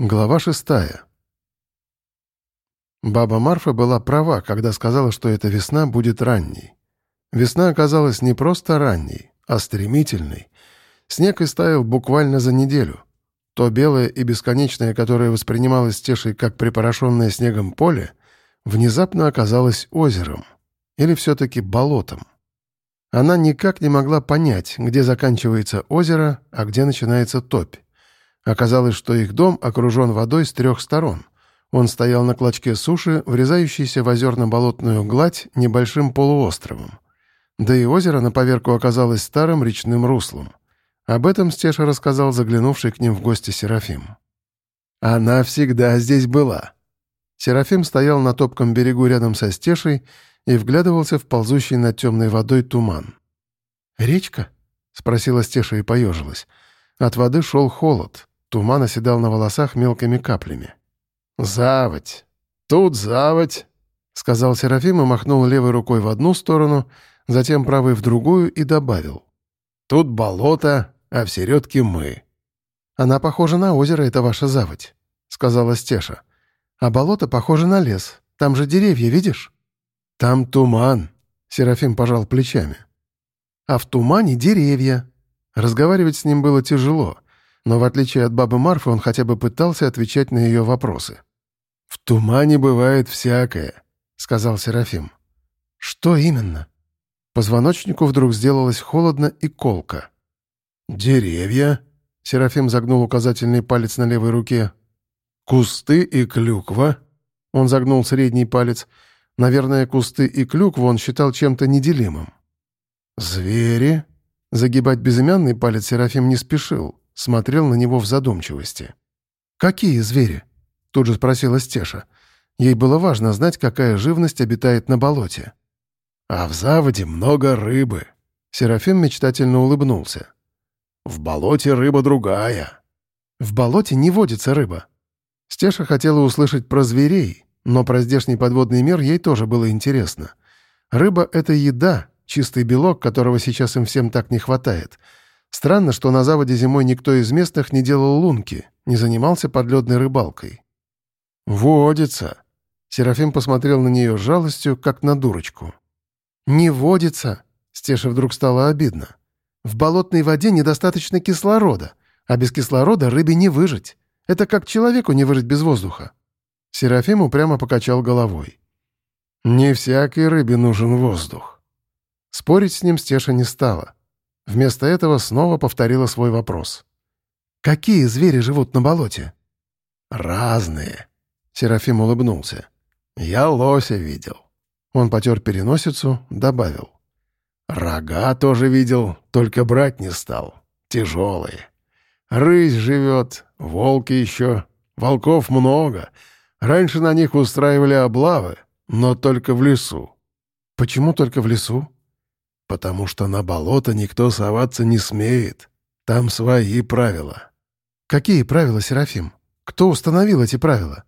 Глава шестая. Баба Марфа была права, когда сказала, что эта весна будет ранней. Весна оказалась не просто ранней, а стремительной. Снег истаял буквально за неделю. То белое и бесконечное, которое воспринималось Тешей как припорошенное снегом поле, внезапно оказалось озером. Или все-таки болотом. Она никак не могла понять, где заканчивается озеро, а где начинается топь. Оказалось, что их дом окружен водой с трех сторон. Он стоял на клочке суши, врезающейся в озерно-болотную гладь небольшим полуостровом. Да и озеро на поверку оказалось старым речным руслом. Об этом Стеша рассказал заглянувший к ним в гости Серафим. «Она всегда здесь была». Серафим стоял на топком берегу рядом со Стешей и вглядывался в ползущий над темной водой туман. «Речка?» — спросила Стеша и поежилась. От воды шел холод. Туман оседал на волосах мелкими каплями. «Заводь! Тут заводь!» — сказал Серафим и махнул левой рукой в одну сторону, затем правой в другую и добавил. «Тут болото, а в середке мы». «Она похожа на озеро, это ваша заводь», — сказала Стеша. «А болото похоже на лес. Там же деревья, видишь?» «Там туман», — Серафим пожал плечами. «А в тумане деревья». Разговаривать с ним было тяжело — но в отличие от бабы Марфы он хотя бы пытался отвечать на ее вопросы. «В тумане бывает всякое», — сказал Серафим. «Что именно?» Позвоночнику вдруг сделалось холодно и колко. «Деревья», — Серафим загнул указательный палец на левой руке. «Кусты и клюква», — он загнул средний палец. Наверное, кусты и клюкву он считал чем-то неделимым. «Звери», — загибать безымянный палец Серафим не спешил смотрел на него в задумчивости. «Какие звери?» — тут же спросила Стеша. Ей было важно знать, какая живность обитает на болоте. «А в заводе много рыбы», — Серафим мечтательно улыбнулся. «В болоте рыба другая». «В болоте не водится рыба». Стеша хотела услышать про зверей, но про здешний подводный мир ей тоже было интересно. Рыба — это еда, чистый белок, которого сейчас им всем так не хватает — Странно, что на заводе зимой никто из местных не делал лунки, не занимался подледной рыбалкой. «Водится!» Серафим посмотрел на нее с жалостью, как на дурочку. «Не водится!» Стеша вдруг стало обидно. «В болотной воде недостаточно кислорода, а без кислорода рыбе не выжить. Это как человеку не выжить без воздуха». Серафим упрямо покачал головой. «Не всякой рыбе нужен воздух». Спорить с ним Стеша не стала. Вместо этого снова повторила свой вопрос. «Какие звери живут на болоте?» «Разные», — Серафим улыбнулся. «Я лося видел». Он потер переносицу, добавил. «Рога тоже видел, только брать не стал. Тяжелые. Рысь живет, волки еще. Волков много. Раньше на них устраивали облавы, но только в лесу». «Почему только в лесу?» Потому что на болото никто соваться не смеет. Там свои правила». «Какие правила, Серафим? Кто установил эти правила?»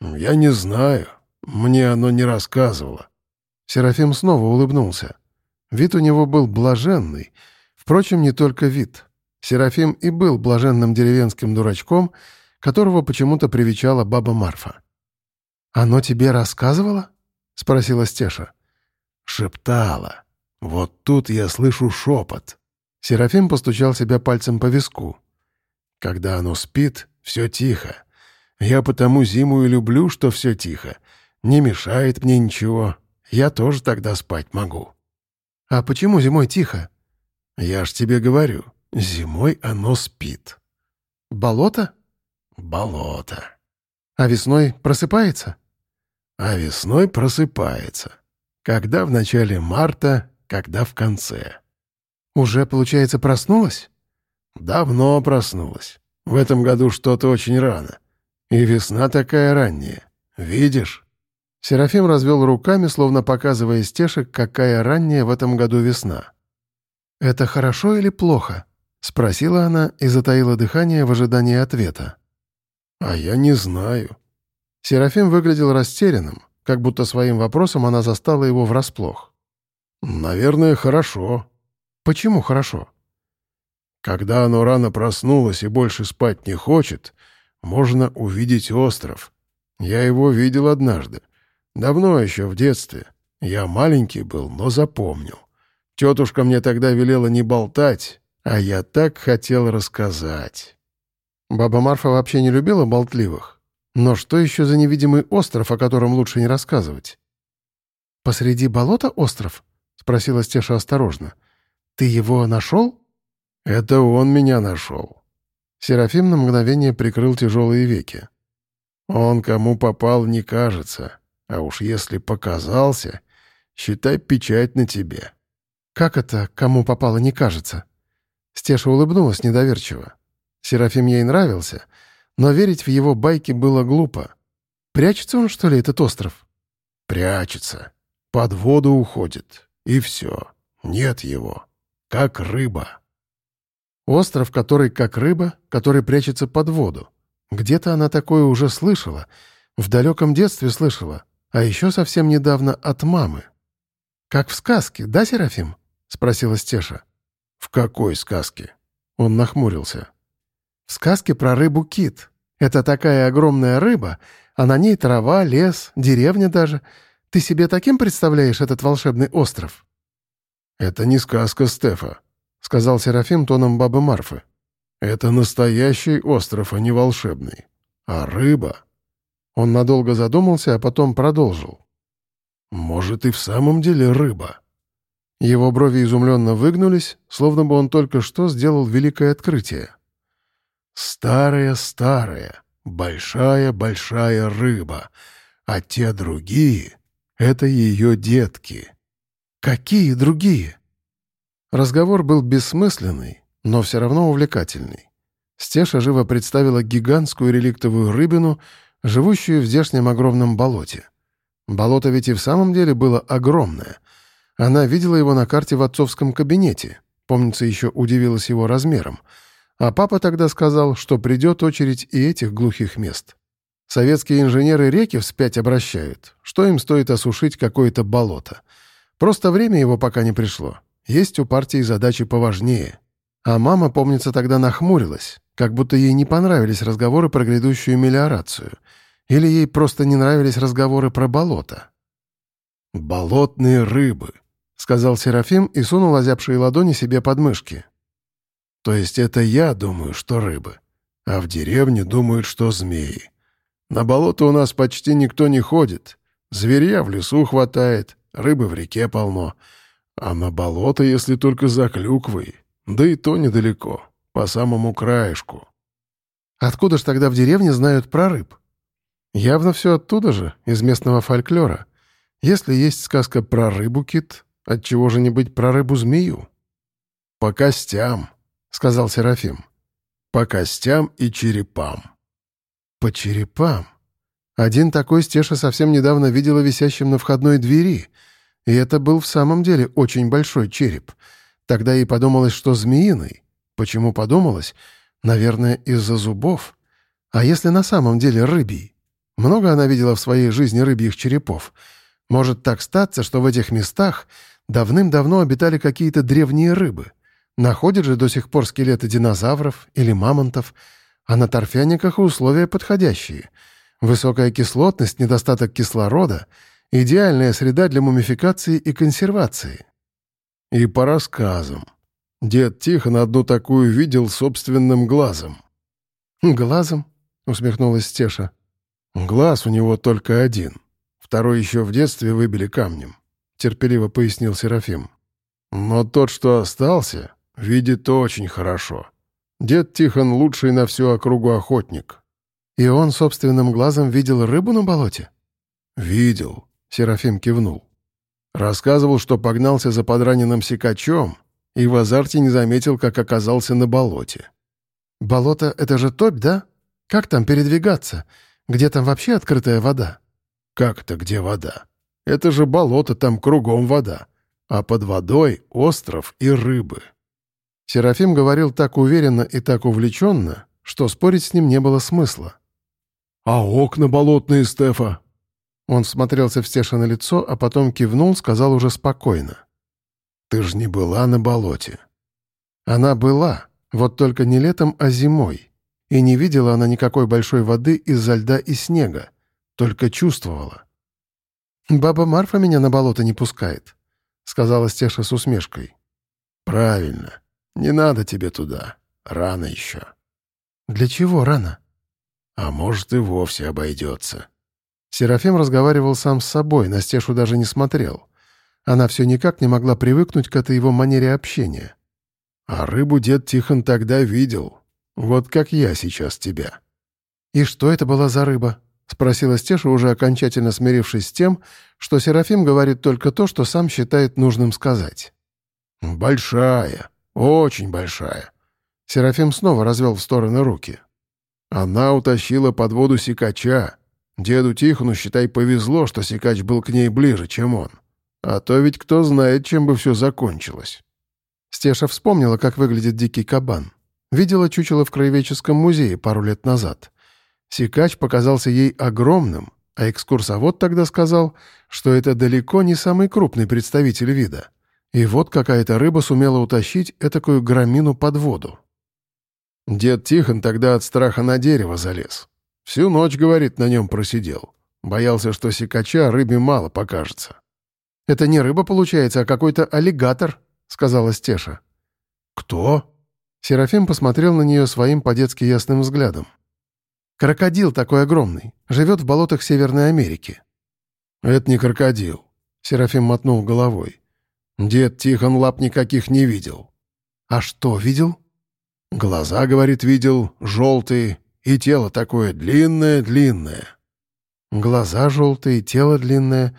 «Я не знаю. Мне оно не рассказывало». Серафим снова улыбнулся. Вид у него был блаженный. Впрочем, не только вид. Серафим и был блаженным деревенским дурачком, которого почему-то привечала баба Марфа. «Оно тебе рассказывало?» — спросила Стеша. «Шептала», вот тут я слышу шепот. Серафим постучал себя пальцем по виску. Когда оно спит, все тихо. Я потому зиму и люблю, что все тихо. Не мешает мне ничего. Я тоже тогда спать могу. А почему зимой тихо? Я ж тебе говорю, зимой оно спит. Болото? Болото. А весной просыпается? А весной просыпается. Когда в начале марта когда в конце. «Уже, получается, проснулась?» «Давно проснулась. В этом году что-то очень рано. И весна такая ранняя. Видишь?» Серафим развел руками, словно показывая стешек, какая ранняя в этом году весна. «Это хорошо или плохо?» — спросила она и затаила дыхание в ожидании ответа. «А я не знаю». Серафим выглядел растерянным, как будто своим вопросом она застала его врасплох. «Наверное, хорошо». «Почему хорошо?» «Когда оно рано проснулось и больше спать не хочет, можно увидеть остров. Я его видел однажды. Давно еще, в детстве. Я маленький был, но запомнил. Тетушка мне тогда велела не болтать, а я так хотел рассказать. Баба Марфа вообще не любила болтливых. Но что еще за невидимый остров, о котором лучше не рассказывать? «Посреди болота остров?» — спросила Стеша осторожно. «Ты его нашел?» «Это он меня нашел». Серафим на мгновение прикрыл тяжелые веки. «Он кому попал, не кажется. А уж если показался, считай печать на тебе». «Как это, кому попало, не кажется?» Стеша улыбнулась недоверчиво. Серафим ей нравился, но верить в его байки было глупо. «Прячется он, что ли, этот остров?» «Прячется. Под воду уходит. И все. Нет его. Как рыба». Остров, который как рыба, который прячется под воду. Где-то она такое уже слышала. В далеком детстве слышала. А еще совсем недавно от мамы. «Как в сказке, да, Серафим?» — спросила Стеша. «В какой сказке?» Он нахмурился. «В сказке про рыбу-кит. Это такая огромная рыба, а на ней трава, лес, деревня даже. Ты себе таким представляешь этот волшебный остров?» «Это не сказка Стефа», — сказал Серафим тоном бабы Марфы. «Это настоящий остров, а не волшебный. А рыба...» Он надолго задумался, а потом продолжил. «Может, и в самом деле рыба?» Его брови изумленно выгнулись, словно бы он только что сделал великое открытие. «Старая-старая, большая-большая рыба, а те другие — это ее детки». «Какие другие?» Разговор был бессмысленный, но все равно увлекательный. Стеша живо представила гигантскую реликтовую рыбину, живущую в здешнем огромном болоте. Болото ведь и в самом деле было огромное — она видела его на карте в отцовском кабинете. Помнится, еще удивилась его размером. А папа тогда сказал, что придет очередь и этих глухих мест. Советские инженеры реки вспять обращают. Что им стоит осушить какое-то болото? Просто время его пока не пришло. Есть у партии задачи поважнее. А мама, помнится, тогда нахмурилась, как будто ей не понравились разговоры про грядущую мелиорацию. Или ей просто не нравились разговоры про болото. «Болотные рыбы», — сказал Серафим и сунул озябшие ладони себе под мышки. «То есть это я думаю, что рыбы, а в деревне думают, что змеи. На болото у нас почти никто не ходит. Зверя в лесу хватает, рыбы в реке полно. А на болото, если только за клюквой, да и то недалеко, по самому краешку». «Откуда ж тогда в деревне знают про рыб?» «Явно все оттуда же, из местного фольклора. Если есть сказка про рыбу-кит, Отчего же не быть про рыбу-змею? «По костям», — сказал Серафим. «По костям и черепам». «По черепам?» Один такой Стеша совсем недавно видела висящим на входной двери, и это был в самом деле очень большой череп. Тогда ей подумалось, что змеиный. Почему подумалось? Наверное, из-за зубов. А если на самом деле рыбий? Много она видела в своей жизни рыбьих черепов. Может так статься, что в этих местах Давным-давно обитали какие-то древние рыбы. Находят же до сих пор скелеты динозавров или мамонтов, а на торфяниках условия подходящие. Высокая кислотность, недостаток кислорода — идеальная среда для мумификации и консервации. И по рассказам. Дед Тихон одну такую видел собственным глазом. «Глазом?» — усмехнулась Стеша. «Глаз у него только один. Второй еще в детстве выбили камнем. — терпеливо пояснил Серафим. «Но тот, что остался, видит очень хорошо. Дед Тихон лучший на всю округу охотник». «И он собственным глазом видел рыбу на болоте?» «Видел», — Серафим кивнул. Рассказывал, что погнался за подраненным сикачом и в азарте не заметил, как оказался на болоте. «Болото — это же топь, да? Как там передвигаться? Где там вообще открытая вода?» «Как-то где вода? Это же болото, там кругом вода. А под водой остров и рыбы. Серафим говорил так уверенно и так увлеченно, что спорить с ним не было смысла. «А окна болотные, Стефа?» Он смотрелся в Стеша на лицо, а потом кивнул, сказал уже спокойно. «Ты ж не была на болоте». Она была, вот только не летом, а зимой. и не видела она никакой большой воды из-за льда и снега, только чувствовала. «Баба Марфа меня на болото не пускает», — сказала Стеша с усмешкой. «Правильно. Не надо тебе туда. Рано еще». «Для чего рано?» «А может, и вовсе обойдется». Серафим разговаривал сам с собой, на Стешу даже не смотрел. Она все никак не могла привыкнуть к этой его манере общения. «А рыбу дед Тихон тогда видел. Вот как я сейчас тебя». «И что это была за рыба?» — спросила Стеша, уже окончательно смирившись с тем, что Серафим говорит только то, что сам считает нужным сказать. «Большая, очень большая». Серафим снова развел в стороны руки. «Она утащила под воду сикача. Деду Тихону, считай, повезло, что сикач был к ней ближе, чем он. А то ведь кто знает, чем бы все закончилось. Стеша вспомнила, как выглядит дикий кабан. Видела чучело в краеведческом музее пару лет назад. Сикач показался ей огромным, а экскурсовод тогда сказал, что это далеко не самый крупный представитель вида. И вот какая-то рыба сумела утащить этакую громину под воду. Дед Тихон тогда от страха на дерево залез. Всю ночь, говорит, на нем просидел. Боялся, что сикача рыбе мало покажется. «Это не рыба получается, а какой-то аллигатор», — сказала Стеша. «Кто?» Серафим посмотрел на нее своим по-детски ясным взглядом. «Крокодил такой огромный. Живет в болотах Северной Америки». «Это не крокодил», — Серафим мотнул головой. «Дед Тихон лап никаких не видел». «А что видел?» «Глаза, — говорит, — видел, желтые, и тело такое длинное-длинное». «Глаза желтые, тело длинное...»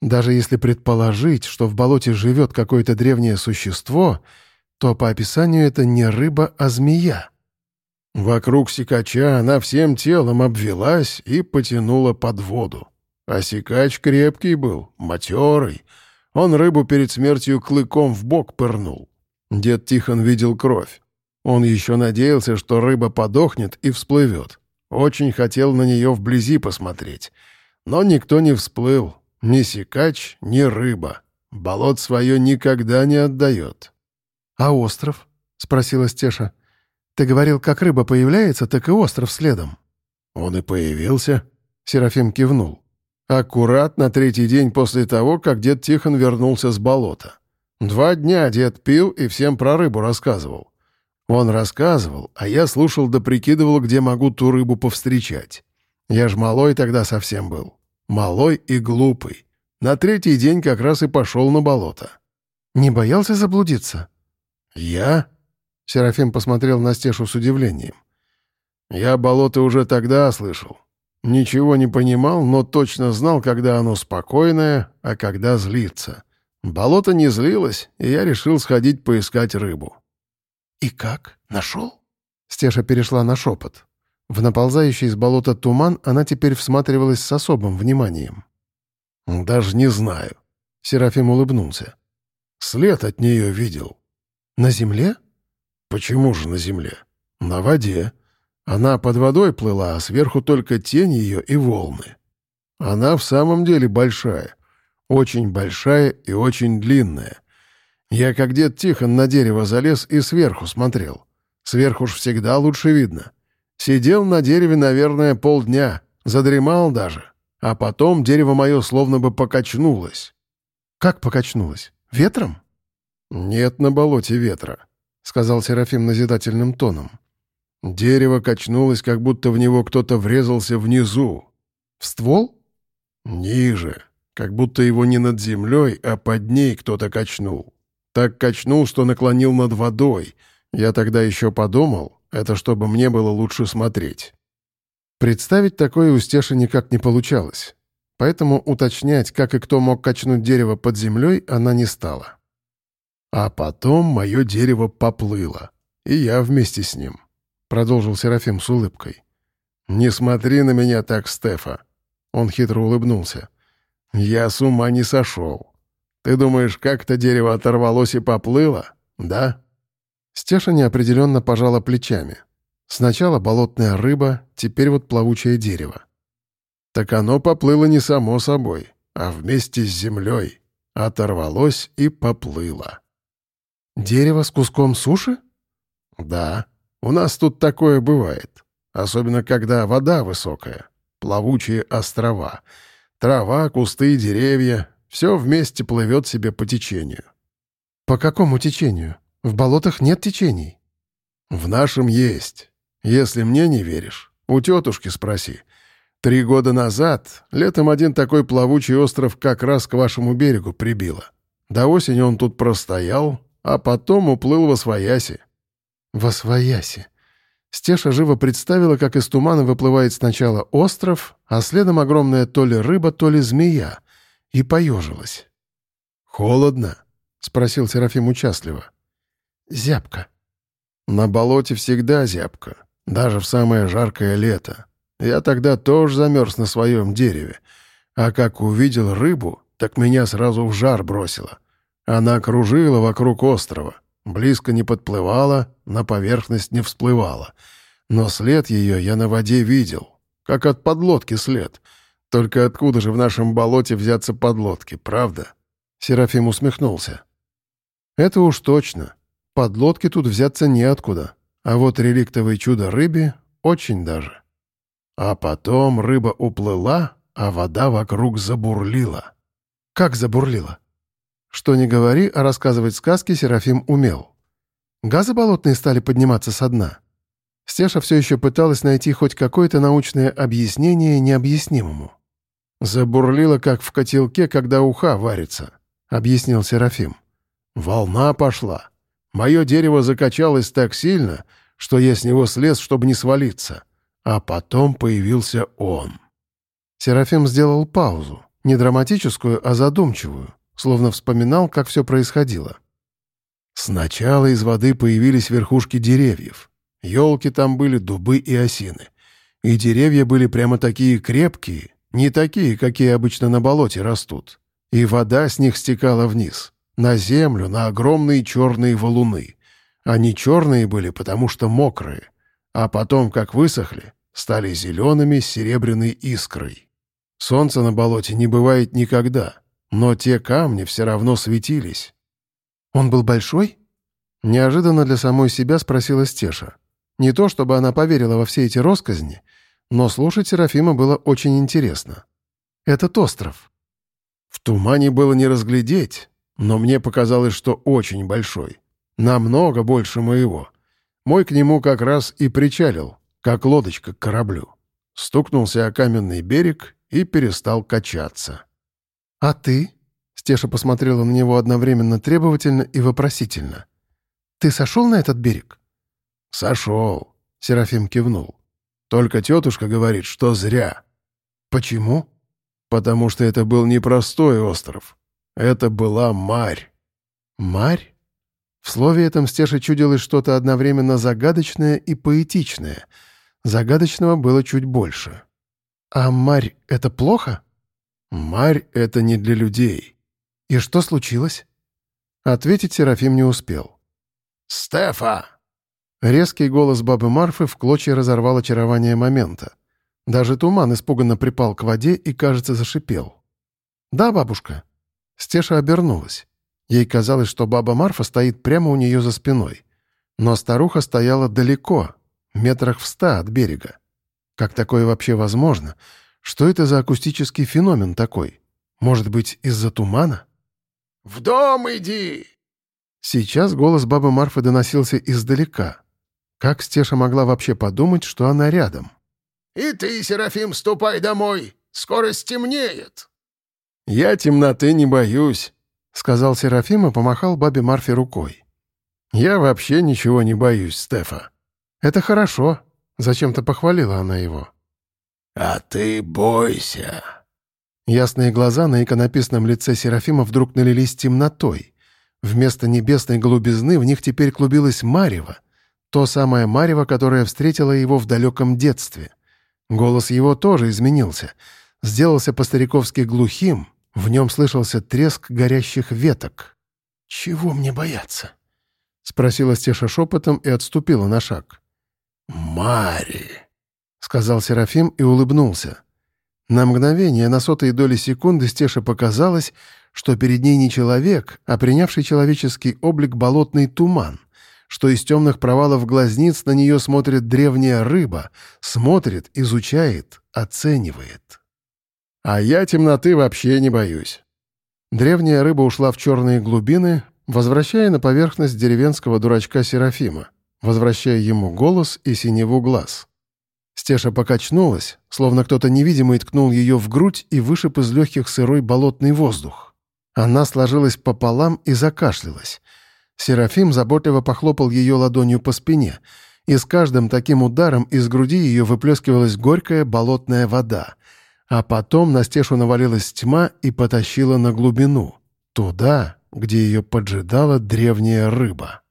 Даже если предположить, что в болоте живет какое-то древнее существо, то по описанию это не рыба, а змея. Вокруг сикача она всем телом обвелась и потянула под воду. А сикач крепкий был, матерый. Он рыбу перед смертью клыком в бок пырнул. Дед Тихон видел кровь. Он еще надеялся, что рыба подохнет и всплывет. Очень хотел на нее вблизи посмотреть. Но никто не всплыл, ни сикач, ни рыба. Болот свое никогда не отдает. «А остров?» — спросила Стеша. «Ты говорил, как рыба появляется, так и остров следом». «Он и появился», — Серафим кивнул. «Аккурат на третий день после того, как дед Тихон вернулся с болота. Два дня дед пил и всем про рыбу рассказывал. Он рассказывал, а я слушал да прикидывал, где могу ту рыбу повстречать. Я ж малой тогда совсем был. Малой и глупый. На третий день как раз и пошел на болото. «Не боялся заблудиться?» «Я?» — Серафим посмотрел на Стешу с удивлением. «Я болото уже тогда слышал. Ничего не понимал, но точно знал, когда оно спокойное, а когда злится. Болото не злилось, и я решил сходить поискать рыбу». «И как? Нашел?» Стеша перешла на шепот. В наползающий из болота туман она теперь всматривалась с особым вниманием. «Даже не знаю», — Серафим улыбнулся. «След от нее видел». «На земле?» «Почему же на земле? На воде. Она под водой плыла, а сверху только тень ее и волны. Она в самом деле большая. Очень большая и очень длинная. Я как дед Тихон на дерево залез и сверху смотрел. Сверху ж всегда лучше видно. Сидел на дереве, наверное, полдня, задремал даже. А потом дерево мое словно бы покачнулось. «Как покачнулось? Ветром?» «Нет на болоте ветра», — сказал Серафим назидательным тоном. «Дерево качнулось, как будто в него кто-то врезался внизу». «В ствол?» «Ниже, как будто его не над землей, а под ней кто-то качнул. Так качнул, что наклонил над водой. Я тогда еще подумал, это чтобы мне было лучше смотреть». Представить такое у Стеши никак не получалось. Поэтому уточнять, как и кто мог качнуть дерево под землей, она не стала. «А потом мое дерево поплыло, и я вместе с ним», — продолжил Серафим с улыбкой. «Не смотри на меня так, Стефа!» Он хитро улыбнулся. «Я с ума не сошел. Ты думаешь, как-то дерево оторвалось и поплыло, да?» Стеша неопределенно пожала плечами. Сначала болотная рыба, теперь вот плавучее дерево. Так оно поплыло не само собой, а вместе с землей. Оторвалось и поплыло. «Дерево с куском суши?» «Да, у нас тут такое бывает. особенно когда вода высокая, плавучие острова. Трава, кусты, деревья — все вместе плывет себе по течению. «По какому течению? В болотах нет течений». «В нашем есть. Если мне не веришь, у тетушки спроси. Три года назад летом один такой плавучий остров как раз к вашему берегу прибило. До осени он тут простоял, а потом уплыл во свояси. Во свояси. Стеша живо представила, как из тумана выплывает сначала остров, а следом огромная то ли рыба, то ли змея, и поежилась. «Холодно?» — спросил Серафим участливо. «Зябко». «На болоте всегда зябко, даже в самое жаркое лето. Я тогда тоже замерз на своем дереве. А как увидел рыбу, так меня сразу в жар бросило. Она кружила вокруг острова, близко не подплывала, на поверхность не всплывала. Но след ее я на воде видел, как от подлодки след. Только откуда же в нашем болоте взяться подлодки, правда?» Серафим усмехнулся. «Это уж точно. Подлодки тут взяться неоткуда. А вот реликтовое чудо рыбе очень даже». А потом рыба уплыла, а вода вокруг забурлила. Как забурлила? Что не говори, а рассказывать сказки Серафим умел. Газы болотные стали подниматься со дна. Стеша все еще пыталась найти хоть какое-то научное объяснение необъяснимому. «Забурлила, как в котелке, когда уха варится», — объяснил Серафим. «Волна пошла. Мое дерево закачалось так сильно, что я с него слез, чтобы не свалиться. А потом появился он. Серафим сделал паузу, не драматическую, а задумчивую, словно вспоминал, как все происходило. Сначала из воды появились верхушки деревьев. Елки там были, дубы и осины. И деревья были прямо такие крепкие, не такие, какие обычно на болоте растут. И вода с них стекала вниз, на землю, на огромные черные валуны. Они черные были, потому что мокрые — а потом, как высохли, стали зелеными с серебряной искрой. Солнца на болоте не бывает никогда, но те камни все равно светились. «Он был большой?» Неожиданно для самой себя спросила Стеша. Не то, чтобы она поверила во все эти росказни, но слушать Серафима было очень интересно. «Этот остров». В тумане было не разглядеть, но мне показалось, что очень большой. Намного больше моего. Мой к нему как раз и причалил, как лодочка к кораблю. Стукнулся о каменный берег и перестал качаться. «А ты?» — Стеша посмотрела на него одновременно требовательно и вопросительно. «Ты сошел на этот берег?» «Сошел», — Серафим кивнул. «Только тетушка говорит, что зря». «Почему?» «Потому что это был непростой остров. Это была Марь». «Марь?» В слове этом Стеша чудилось что-то одновременно загадочное и поэтичное. Загадочного было чуть больше. «А Марь — это плохо?» «Марь — это не для людей». «И что случилось?» Ответить Серафим не успел. «Стефа!» Резкий голос бабы Марфы в клочья разорвал очарование момента. Даже туман испуганно припал к воде и, кажется, зашипел. «Да, бабушка». Стеша обернулась. Ей казалось, что баба Марфа стоит прямо у нее за спиной. Но старуха стояла далеко, метрах в ста от берега. Как такое вообще возможно? Что это за акустический феномен такой? Может быть, из-за тумана? «В дом иди!» Сейчас голос бабы Марфы доносился издалека. Как Стеша могла вообще подумать, что она рядом? «И ты, Серафим, ступай домой! Скоро стемнеет!» «Я темноты не боюсь», — сказал Серафим и помахал бабе Марфе рукой. «Я вообще ничего не боюсь, Стефа». «Это хорошо», — зачем-то похвалила она его. «А ты бойся». Ясные глаза на иконописном лице Серафима вдруг налились темнотой. Вместо небесной голубизны в них теперь клубилось марево. То самое марево, которое встретило его в далеком детстве. Голос его тоже изменился. Сделался по-стариковски глухим, в нем слышался треск горящих веток. «Чего мне бояться?» — спросила Стеша шепотом и отступила на шаг. «Мари!» — сказал Серафим и улыбнулся. На мгновение, на сотые доли секунды Стеша показалось, что перед ней не человек, а принявший человеческий облик болотный туман, что из темных провалов глазниц на нее смотрит древняя рыба, смотрит, изучает, оценивает. «А я темноты вообще не боюсь». Древняя рыба ушла в черные глубины, возвращая на поверхность деревенского дурачка Серафима, возвращая ему голос и синеву глаз. Стеша покачнулась, словно кто-то невидимый ткнул ее в грудь и вышиб из легких сырой болотный воздух. Она сложилась пополам и закашлялась. Серафим заботливо похлопал ее ладонью по спине, и с каждым таким ударом из груди ее выплескивалась горькая болотная вода. А потом на Стешу навалилась тьма и потащила на глубину, туда, где ее поджидала древняя рыба.